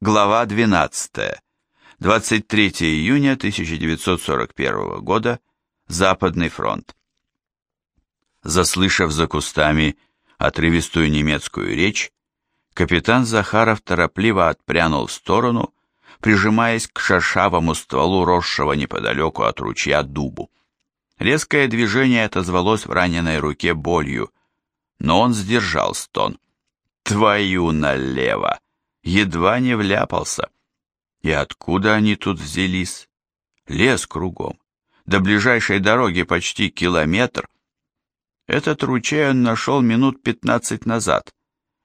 Глава 12. 23 июня 1941 года. Западный фронт. Заслышав за кустами отрывистую немецкую речь, капитан Захаров торопливо отпрянул в сторону, прижимаясь к шершавому стволу росшего неподалеку от ручья дубу. Резкое движение отозвалось в раненой руке болью, но он сдержал стон. «Твою налево!» Едва не вляпался. И откуда они тут взялись? Лес кругом. До ближайшей дороги почти километр. Этот ручей он нашел минут пятнадцать назад,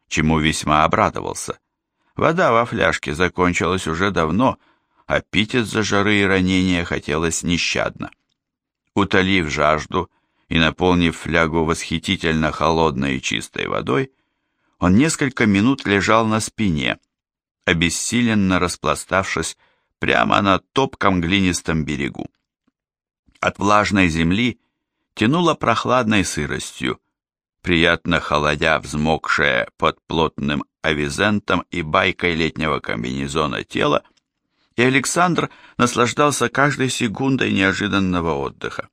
чему весьма обрадовался. Вода во фляжке закончилась уже давно, а пить из-за жары и ранения хотелось нещадно. Утолив жажду и наполнив флягу восхитительно холодной и чистой водой, он несколько минут лежал на спине, обессиленно распластавшись прямо на топком глинистом берегу. От влажной земли тянуло прохладной сыростью, приятно холодя взмокшее под плотным авизентом и байкой летнего комбинезона тело, и Александр наслаждался каждой секундой неожиданного отдыха.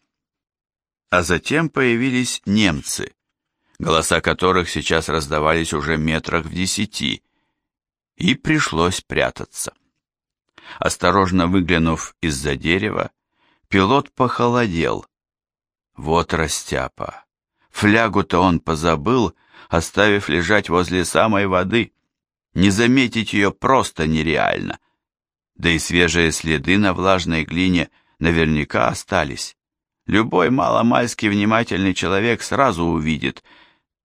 А затем появились немцы, голоса которых сейчас раздавались уже метрах в десяти, и пришлось прятаться. Осторожно выглянув из-за дерева, пилот похолодел. Вот растяпа. Флягу-то он позабыл, оставив лежать возле самой воды. Не заметить ее просто нереально. Да и свежие следы на влажной глине наверняка остались. Любой маломальски внимательный человек сразу увидит.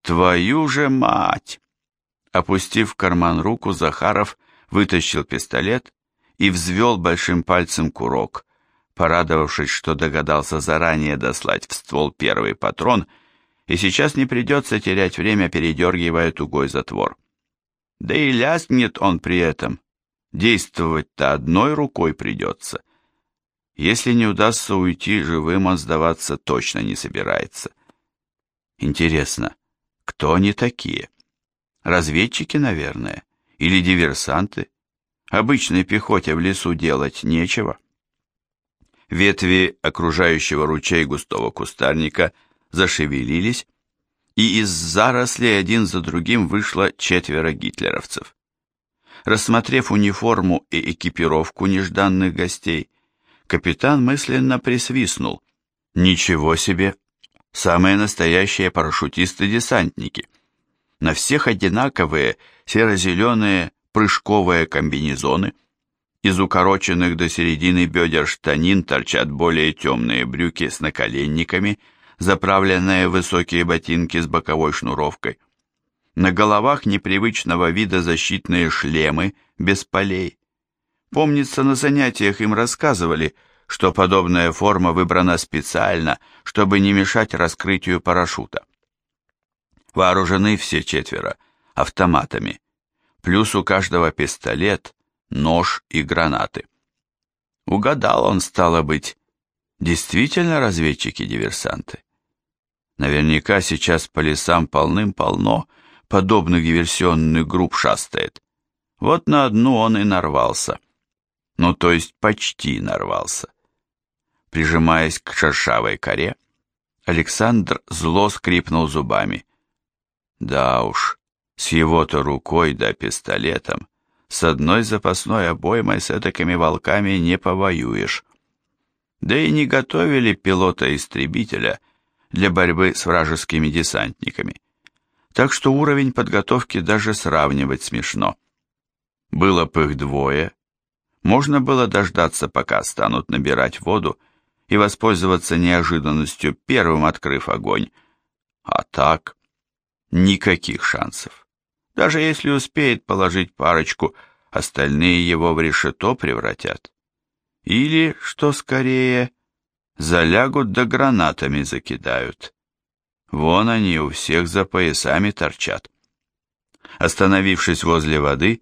Твою же мать! Опустив в карман руку, Захаров вытащил пистолет и взвел большим пальцем курок, порадовавшись, что догадался заранее дослать в ствол первый патрон, и сейчас не придется терять время, передергивая тугой затвор. Да и ляснет он при этом. Действовать-то одной рукой придется. Если не удастся уйти живым, он сдаваться точно не собирается. Интересно, кто они такие? Разведчики, наверное, или диверсанты. Обычной пехоте в лесу делать нечего. Ветви окружающего ручей густого кустарника зашевелились, и из зарослей один за другим вышло четверо гитлеровцев. Рассмотрев униформу и экипировку нежданных гостей, капитан мысленно присвистнул. Ничего себе! Самые настоящие парашютисты-десантники – на всех одинаковые серо-зеленые прыжковые комбинезоны. Из укороченных до середины бедер штанин торчат более темные брюки с наколенниками, заправленные высокие ботинки с боковой шнуровкой. На головах непривычного вида защитные шлемы без полей. Помнится, на занятиях им рассказывали, что подобная форма выбрана специально, чтобы не мешать раскрытию парашюта. Вооружены все четверо автоматами, плюс у каждого пистолет, нож и гранаты. Угадал он, стало быть, действительно разведчики-диверсанты. Наверняка сейчас по лесам полным-полно подобных диверсионных групп шастает. Вот на одну он и нарвался. Ну, то есть почти нарвался. Прижимаясь к шершавой коре, Александр зло скрипнул зубами. Да уж, с его-то рукой да пистолетом, с одной запасной обоймой с этакими волками не повоюешь. Да и не готовили пилота-истребителя для борьбы с вражескими десантниками. Так что уровень подготовки даже сравнивать смешно. Было бы их двое, можно было дождаться, пока станут набирать воду, и воспользоваться неожиданностью, первым открыв огонь. А так... Никаких шансов. Даже если успеет положить парочку, остальные его в решето превратят. Или, что скорее, залягут да гранатами закидают. Вон они у всех за поясами торчат. Остановившись возле воды,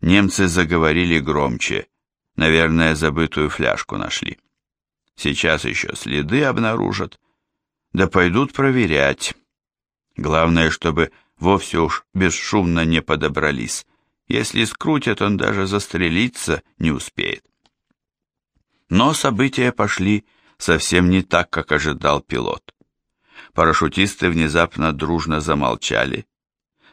немцы заговорили громче, наверное, забытую фляжку нашли. Сейчас еще следы обнаружат, да пойдут проверять. Главное, чтобы вовсе уж бесшумно не подобрались Если скрутят, он даже застрелиться не успеет. Но события пошли совсем не так, как ожидал пилот. Парашютисты внезапно дружно замолчали.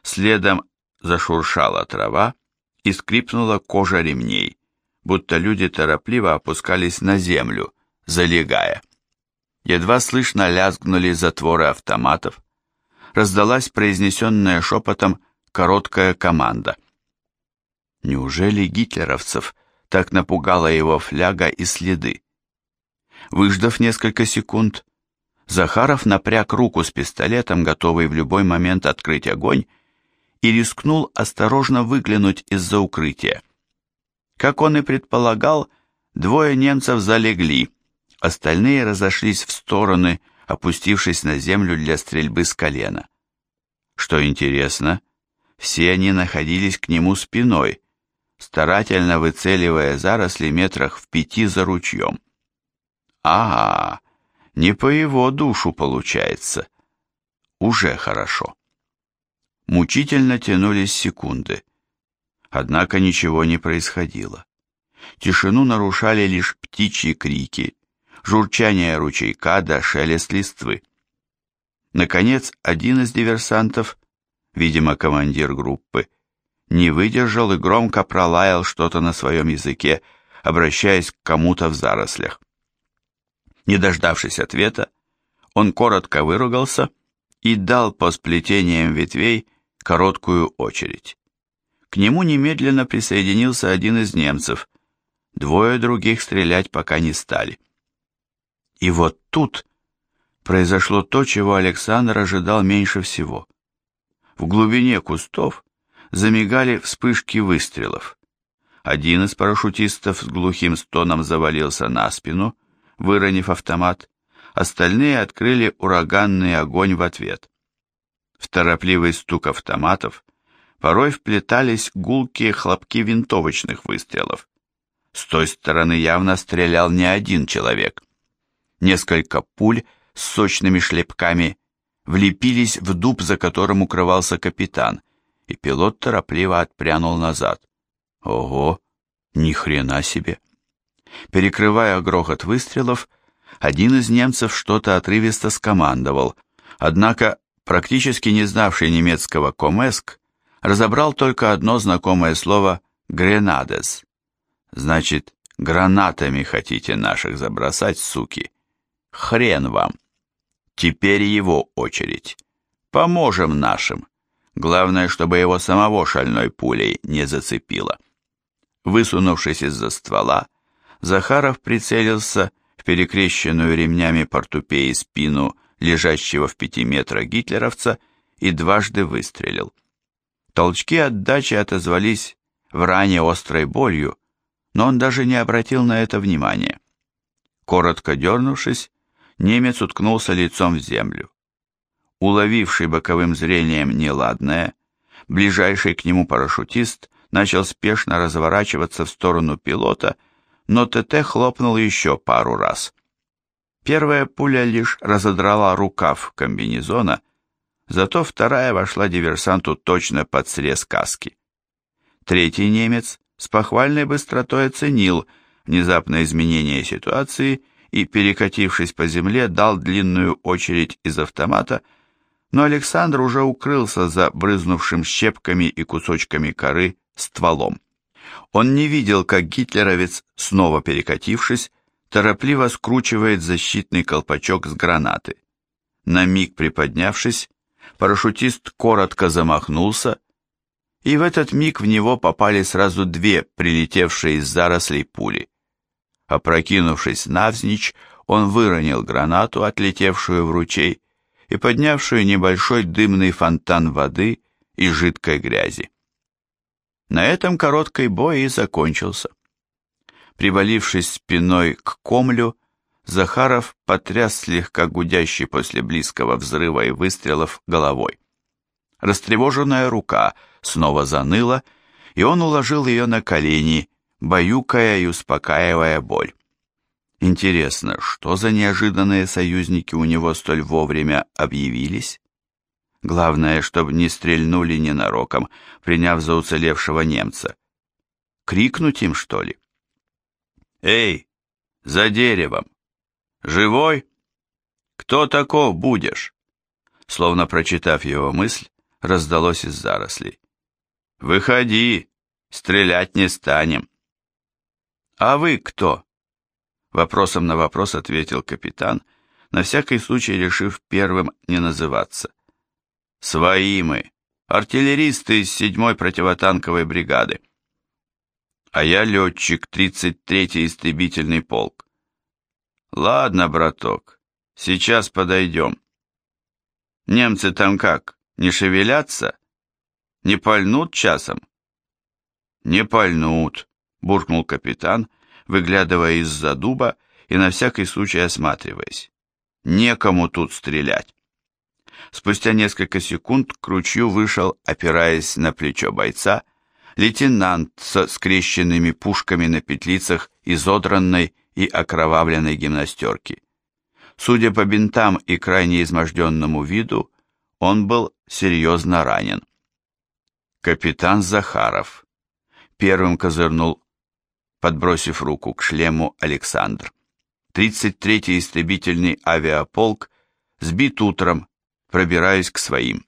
Следом зашуршала трава и скрипнула кожа ремней, будто люди торопливо опускались на землю, залегая. Едва слышно лязгнули затворы автоматов. Раздалась произнесенная шепотом короткая команда. Неужели гитлеровцев так напугала его фляга и следы? Выждав несколько секунд, Захаров напряг руку с пистолетом, готовый в любой момент открыть огонь, и рискнул осторожно выглянуть из-за укрытия. Как он и предполагал, двое немцев залегли, остальные разошлись в стороны, опустившись на землю для стрельбы с колена. Что интересно, все они находились к нему спиной, старательно выцеливая заросли метрах в пяти за ручьем. Ага, не по его душу получается. Уже хорошо. Мучительно тянулись секунды. Однако ничего не происходило. Тишину нарушали лишь птичьи крики, журчание ручейка да шелест листвы. Наконец, один из диверсантов, видимо, командир группы, не выдержал и громко пролаял что-то на своем языке, обращаясь к кому-то в зарослях. Не дождавшись ответа, он коротко выругался и дал по сплетениям ветвей короткую очередь. К нему немедленно присоединился один из немцев, двое других стрелять пока не стали. И вот тут произошло то, чего Александр ожидал меньше всего. В глубине кустов замигали вспышки выстрелов. Один из парашютистов с глухим стоном завалился на спину, выронив автомат, остальные открыли ураганный огонь в ответ. В торопливый стук автоматов порой вплетались гулкие хлопки винтовочных выстрелов. С той стороны явно стрелял не один человек. Несколько пуль с сочными шлепками влепились в дуб, за которым укрывался капитан, и пилот торопливо отпрянул назад. Ого, ни хрена себе! Перекрывая грохот выстрелов, один из немцев что-то отрывисто скомандовал, однако практически не знавший немецкого комеск разобрал только одно знакомое слово «гренадес». Значит, гранатами хотите наших забросать, суки. Хрен вам. Теперь его очередь. Поможем нашим. Главное, чтобы его самого шальной пулей не зацепило. Высунувшись из-за ствола, Захаров прицелился в перекрещенную ремнями портупеи спину лежащего в пяти метрах гитлеровца и дважды выстрелил. Толчки отдачи отозвались в ране острой болью, но он даже не обратил на это внимания. Коротко дернувшись, немец уткнулся лицом в землю. Уловивший боковым зрением неладное, ближайший к нему парашютист начал спешно разворачиваться в сторону пилота, но ТТ хлопнул еще пару раз. Первая пуля лишь разодрала рукав комбинезона, зато вторая вошла диверсанту точно под срез каски. Третий немец с похвальной быстротой оценил внезапное изменение ситуации и, перекатившись по земле, дал длинную очередь из автомата, но Александр уже укрылся за брызнувшим щепками и кусочками коры стволом. Он не видел, как гитлеровец, снова перекатившись, торопливо скручивает защитный колпачок с гранаты. На миг приподнявшись, парашютист коротко замахнулся, и в этот миг в него попали сразу две прилетевшие из зарослей пули. Опрокинувшись навзничь, он выронил гранату, отлетевшую в ручей, и поднявшую небольшой дымный фонтан воды и жидкой грязи. На этом короткий бой и закончился. Привалившись спиной к комлю, Захаров потряс слегка гудящий после близкого взрыва и выстрелов головой. Растревоженная рука снова заныла, и он уложил ее на колени, баюкая и успокаивая боль. Интересно, что за неожиданные союзники у него столь вовремя объявились? Главное, чтобы не стрельнули ненароком, приняв за уцелевшего немца. Крикнуть им, что ли? «Эй, за деревом! Живой? Кто таков будешь?» Словно прочитав его мысль, раздалось из зарослей. «Выходи, стрелять не станем». «А вы кто?» Вопросом на вопрос ответил капитан, на всякий случай решив первым не называться. Свои мы, артиллеристы из седьмой противотанковой бригады. А я летчик, 33-й истребительный полк. Ладно, браток, сейчас подойдем. Немцы там как, не шевелятся? Не пальнут часом? Не пальнут, буркнул капитан, выглядывая из-за дуба и на всякий случай осматриваясь. Некому тут стрелять. Спустя несколько секунд к ручью вышел, опираясь на плечо бойца, лейтенант со скрещенными пушками на петлицах изодранной и окровавленной гимнастерки. Судя по бинтам и крайне изможденному виду, он был серьезно ранен. Капитан Захаров. Первым козырнул, подбросив руку к шлему Александр. 33-й истребительный авиаполк сбит утром пробираюсь к своим.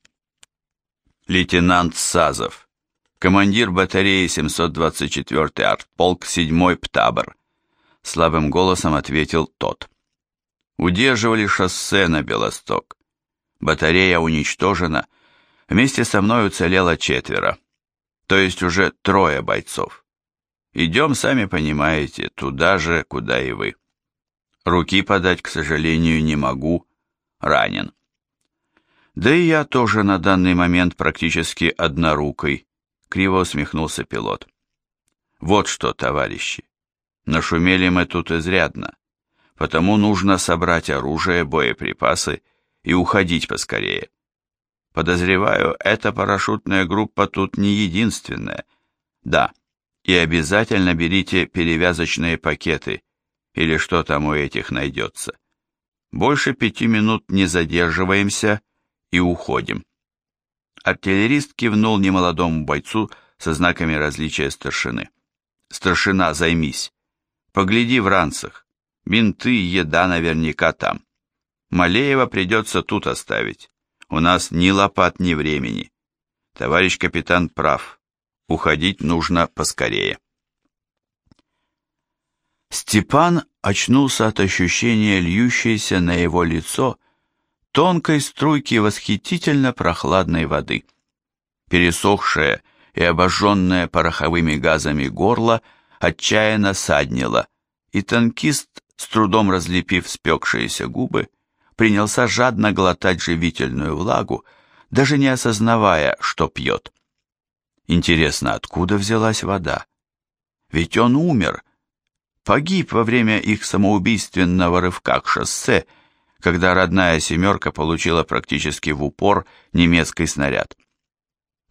Лейтенант Сазов, командир батареи 724-й артполк 7-й ПТАБР, слабым голосом ответил тот. Удерживали шоссе на Белосток. Батарея уничтожена, вместе со мной уцелело четверо, то есть уже трое бойцов. Идем, сами понимаете, туда же, куда и вы. Руки подать, к сожалению, не могу, ранен. Да и я тоже на данный момент практически однорукой, криво усмехнулся пилот. Вот что, товарищи, нашумели мы тут изрядно, потому нужно собрать оружие, боеприпасы и уходить поскорее. Подозреваю, эта парашютная группа тут не единственная. Да, и обязательно берите перевязочные пакеты, или что там у этих найдется. Больше пяти минут не задерживаемся и уходим. Артиллерист кивнул немолодому бойцу со знаками различия старшины. Старшина, займись. Погляди в ранцах. Бинты, еда наверняка там. Малеева придется тут оставить. У нас ни лопат, ни времени. Товарищ капитан прав. Уходить нужно поскорее. Степан очнулся от ощущения льющейся на его лицо тонкой струйки восхитительно прохладной воды. Пересохшее и обожженное пороховыми газами горло отчаянно саднило, и танкист, с трудом разлепив спекшиеся губы, принялся жадно глотать живительную влагу, даже не осознавая, что пьет. Интересно, откуда взялась вода? Ведь он умер, погиб во время их самоубийственного рывка к шоссе, когда родная «семерка» получила практически в упор немецкий снаряд.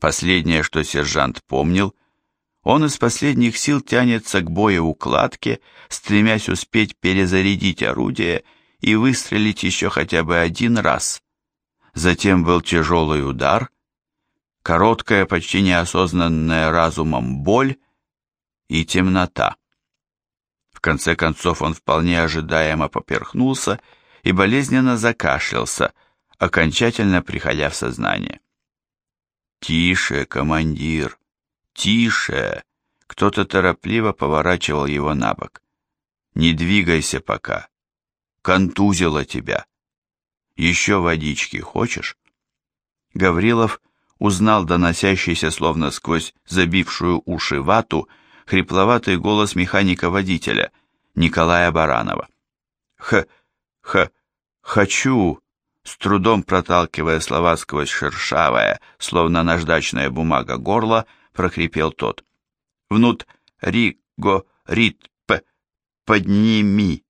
Последнее, что сержант помнил, он из последних сил тянется к боеукладке, стремясь успеть перезарядить орудие и выстрелить еще хотя бы один раз. Затем был тяжелый удар, короткая, почти неосознанная разумом боль и темнота. В конце концов он вполне ожидаемо поперхнулся и болезненно закашлялся, окончательно приходя в сознание. «Тише, командир, тише!» Кто-то торопливо поворачивал его на бок. «Не двигайся пока. Контузило тебя. Еще водички хочешь?» Гаврилов узнал доносящийся словно сквозь забившую уши вату хрипловатый голос механика-водителя Николая Баранова. «Х... х... «Хочу!» С трудом проталкивая слова сквозь шершавое, словно наждачная бумага горло, прохрипел тот. «Внут риго рит п подними!»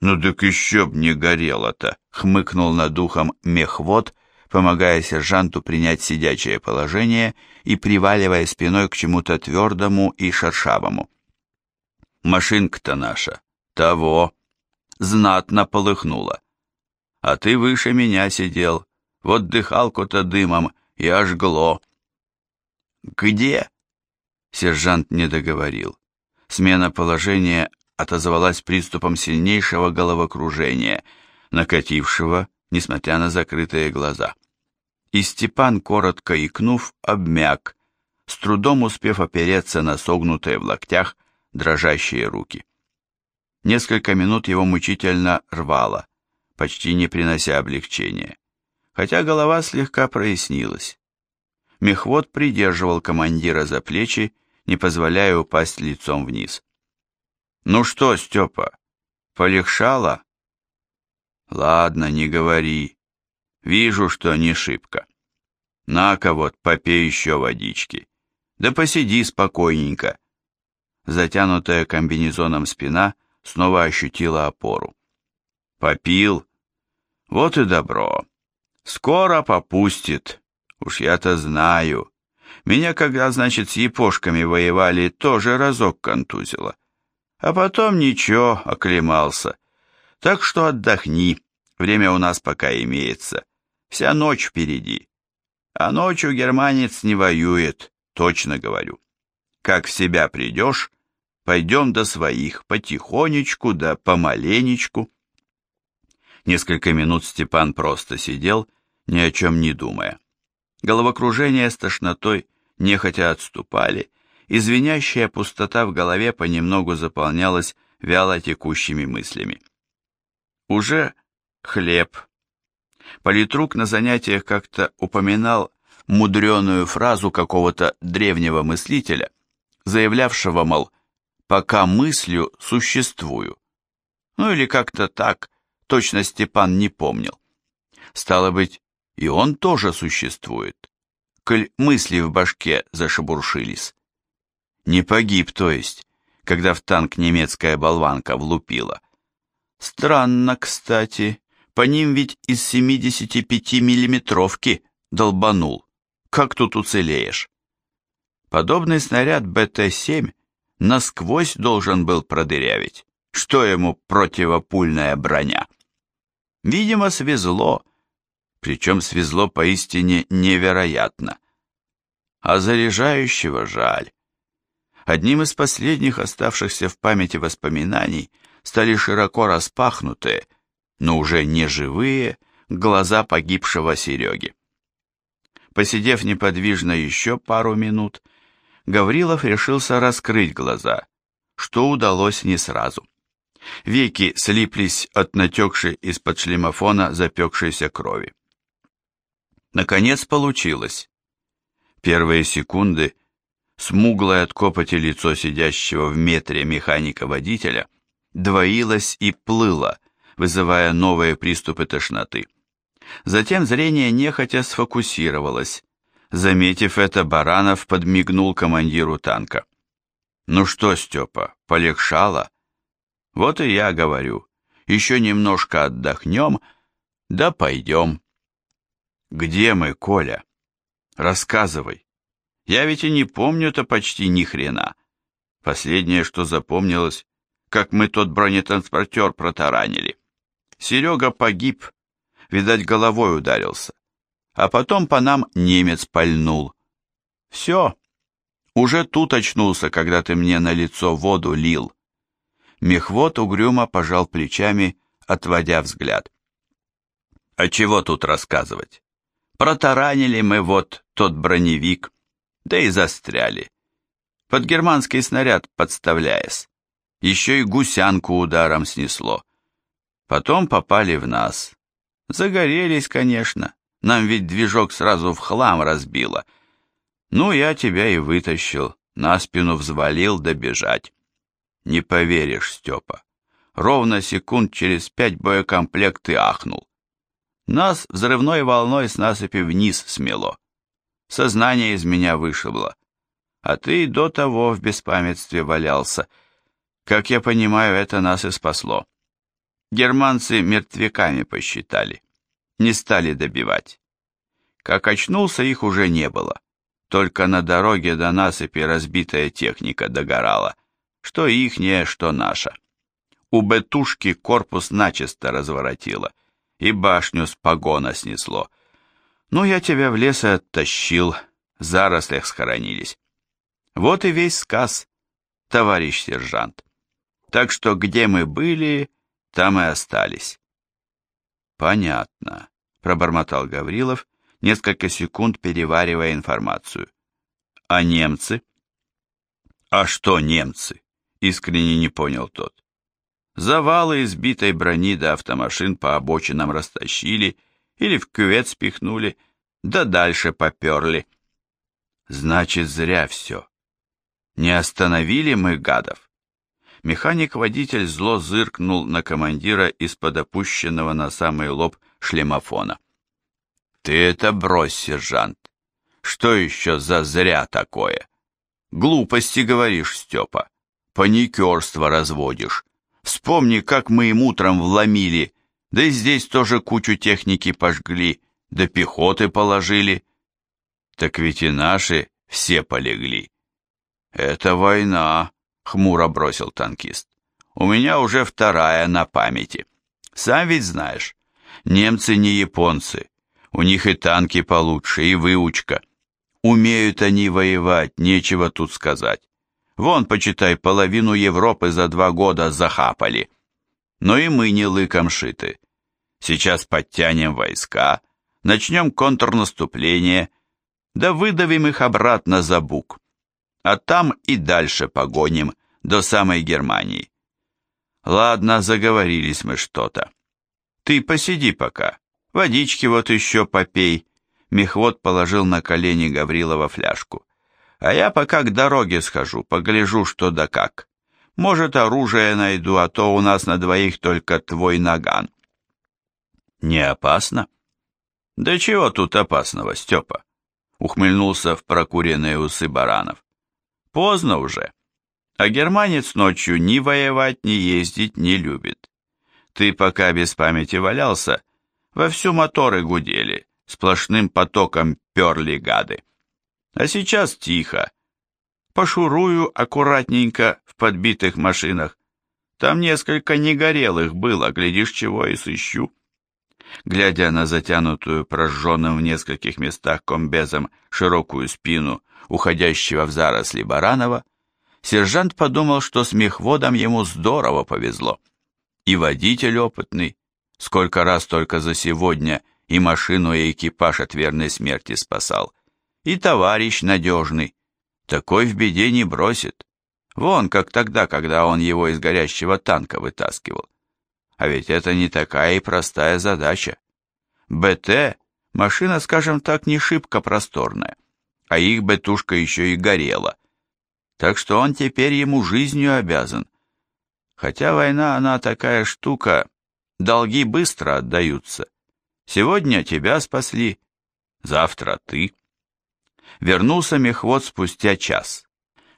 «Ну так еще б не горело-то!» — хмыкнул над духом мехвод, помогая сержанту принять сидячее положение и приваливая спиной к чему-то твердому и шершавому. «Машинка-то наша, того!» Знатно полыхнула. А ты выше меня сидел, Вот дыхалку-то дымом и ожгло. «Где?» Сержант не договорил. Смена положения отозвалась приступом сильнейшего головокружения, накатившего, несмотря на закрытые глаза. И Степан, коротко икнув, обмяк, с трудом успев опереться на согнутые в локтях дрожащие руки. Несколько минут его мучительно рвало, почти не принося облегчения, хотя голова слегка прояснилась. Мехвод придерживал командира за плечи, не позволяя упасть лицом вниз. «Ну что, Степа, полегшало?» «Ладно, не говори. Вижу, что не шибко. На-ка вот, попей еще водички. Да посиди спокойненько». Затянутая комбинезоном спина снова ощутила опору. «Попил? Вот и добро. Скоро попустит. Уж я-то знаю. Меня, когда, значит, с епошками воевали, тоже разок контузило. А потом ничего, оклемался. Так что отдохни, время у нас пока имеется. Вся ночь впереди. А ночью германец не воюет, точно говорю. Как в себя придешь, пойдем до своих, потихонечку да помаленечку. Несколько минут Степан просто сидел, ни о чем не думая. Головокружение с тошнотой нехотя отступали, и звенящая пустота в голове понемногу заполнялась вяло текущими мыслями. Уже хлеб. Политрук на занятиях как-то упоминал мудреную фразу какого-то древнего мыслителя, заявлявшего, мол, «пока мыслю существую». Ну или как-то так, точно Степан не помнил. Стало быть, и он тоже существует, коль мысли в башке зашебуршились. Не погиб, то есть, когда в танк немецкая болванка влупила. Странно, кстати, по ним ведь из 75-миллиметровки долбанул. Как тут уцелеешь? Подобный снаряд БТ-7 насквозь должен был продырявить. Что ему противопульная броня? Видимо, свезло, причем свезло поистине невероятно. А заряжающего жаль. Одним из последних оставшихся в памяти воспоминаний стали широко распахнутые, но уже не живые, глаза погибшего Сереги. Посидев неподвижно еще пару минут, Гаврилов решился раскрыть глаза, что удалось не сразу. Веки слиплись от натекшей из-под шлемофона запекшейся крови. Наконец получилось. Первые секунды смуглое от копоти лицо сидящего в метре механика-водителя двоилось и плыло, вызывая новые приступы тошноты. Затем зрение нехотя сфокусировалось. Заметив это, Баранов подмигнул командиру танка. «Ну что, Степа, полегшало?» «Вот и я говорю. Еще немножко отдохнем, да пойдем». Где мы, Коля? Рассказывай. Я ведь и не помню-то почти ни хрена. Последнее, что запомнилось, как мы тот бронетранспортер протаранили. Серега погиб, видать, головой ударился. А потом по нам немец пальнул. Все. Уже тут очнулся, когда ты мне на лицо воду лил. Мехвод угрюмо пожал плечами, отводя взгляд. А чего тут рассказывать? Протаранили мы вот тот броневик, да и застряли. Под германский снаряд подставляясь. Еще и гусянку ударом снесло. Потом попали в нас. Загорелись, конечно. Нам ведь движок сразу в хлам разбило. Ну, я тебя и вытащил, на спину взвалил добежать. Не поверишь, Степа. Ровно секунд через пять боекомплект ты ахнул. Нас взрывной волной с насыпи вниз смело. Сознание из меня вышибло. А ты до того в беспамятстве валялся. Как я понимаю, это нас и спасло. Германцы мертвяками посчитали. Не стали добивать. Как очнулся, их уже не было. Только на дороге до насыпи разбитая техника догорала. Что ихняя, что наша. У Бетушки корпус начисто разворотило — и башню с погона снесло. Ну, я тебя в лес и оттащил, в зарослях схоронились. Вот и весь сказ, товарищ сержант. Так что где мы были, там и остались. Понятно, пробормотал Гаврилов, несколько секунд переваривая информацию. А немцы? А что немцы? Искренне не понял тот. Завалы избитой брони до автомашин по обочинам растащили или в кювет спихнули, да дальше поперли. Значит, зря все. Не остановили мы гадов. Механик-водитель зло зыркнул на командира из-под опущенного на самый лоб шлемофона. «Ты это брось, сержант! Что еще за зря такое? Глупости говоришь, Степа, паникерство разводишь. Вспомни, как мы им утром вломили, да и здесь тоже кучу техники пожгли, да пехоты положили. Так ведь и наши все полегли. Это война, хмуро бросил танкист. У меня уже вторая на памяти. Сам ведь знаешь, немцы не японцы. У них и танки получше, и выучка. Умеют они воевать, нечего тут сказать. Вон, почитай, половину Европы за два года захапали. Но и мы не лыком шиты. Сейчас подтянем войска, начнем контрнаступление, да выдавим их обратно за бук. А там и дальше погоним, до самой Германии. Ладно, заговорились мы что-то. Ты посиди пока, водички вот еще попей. Мехвод положил на колени Гаврилова фляжку. А я пока к дороге схожу, погляжу, что да как. Может, оружие найду, а то у нас на двоих только твой наган. Не опасно? Да чего тут опасного, Степа? Ухмыльнулся в прокуренные усы Баранов. Поздно уже. А германец ночью ни воевать, ни ездить не любит. Ты пока без памяти валялся, вовсю моторы гудели, сплошным потоком перли гады. А сейчас тихо. Пошурую аккуратненько в подбитых машинах. Там несколько негорелых было, глядишь, чего и сыщу. Глядя на затянутую прожженным в нескольких местах комбезом широкую спину уходящего в заросли Баранова, сержант подумал, что с мехводом ему здорово повезло. И водитель опытный, сколько раз только за сегодня и машину, и экипаж от верной смерти спасал, и товарищ надежный. Такой в беде не бросит. Вон, как тогда, когда он его из горящего танка вытаскивал. А ведь это не такая и простая задача. БТ – машина, скажем так, не шибко просторная, а их бетушка еще и горела. Так что он теперь ему жизнью обязан. Хотя война, она такая штука, долги быстро отдаются. Сегодня тебя спасли, завтра ты вернулся мехвод спустя час.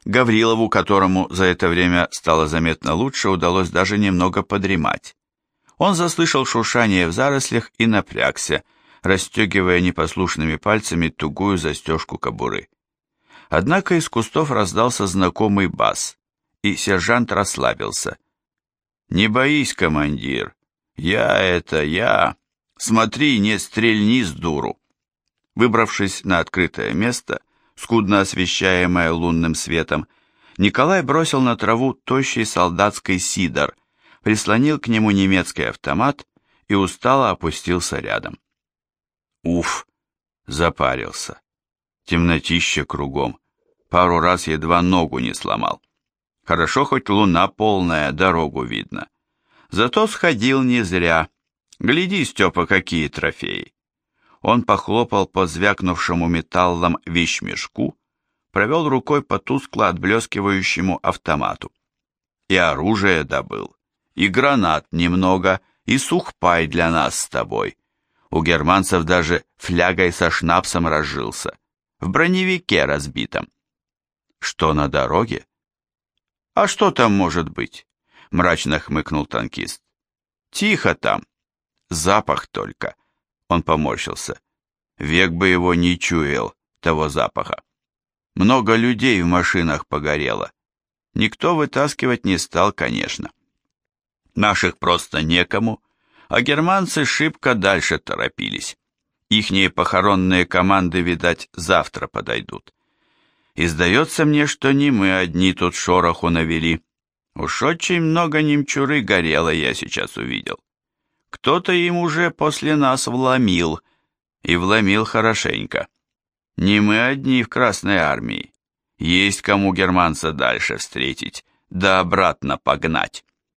Гаврилову, которому за это время стало заметно лучше, удалось даже немного подремать. Он заслышал шуршание в зарослях и напрягся, расстегивая непослушными пальцами тугую застежку кобуры. Однако из кустов раздался знакомый бас, и сержант расслабился. «Не боись, командир, я это я. Смотри, не стрельни с дуру». Выбравшись на открытое место, скудно освещаемое лунным светом, Николай бросил на траву тощий солдатский сидор, прислонил к нему немецкий автомат и устало опустился рядом. Уф, запарился. Темнотища кругом. Пару раз едва ногу не сломал. Хорошо, хоть луна полная, дорогу видно. Зато сходил не зря. Гляди, Степа, какие трофеи. Он похлопал по звякнувшему металлом вещмешку, провел рукой по тускло отблескивающему автомату. И оружие добыл, и гранат немного, и сухпай для нас с тобой. У германцев даже флягой со шнапсом разжился, в броневике разбитом. Что на дороге? А что там может быть? Мрачно хмыкнул танкист. Тихо там, запах только. Он поморщился. Век бы его не чуял, того запаха. Много людей в машинах погорело. Никто вытаскивать не стал, конечно. Наших просто некому, а германцы шибко дальше торопились. Ихние похоронные команды, видать, завтра подойдут. И сдается мне, что не мы одни тут шороху навели. Уж очень много немчуры горело я сейчас увидел. Кто-то им уже после нас вломил, и вломил хорошенько. Не мы одни в Красной Армии. Есть кому германца дальше встретить, да обратно погнать.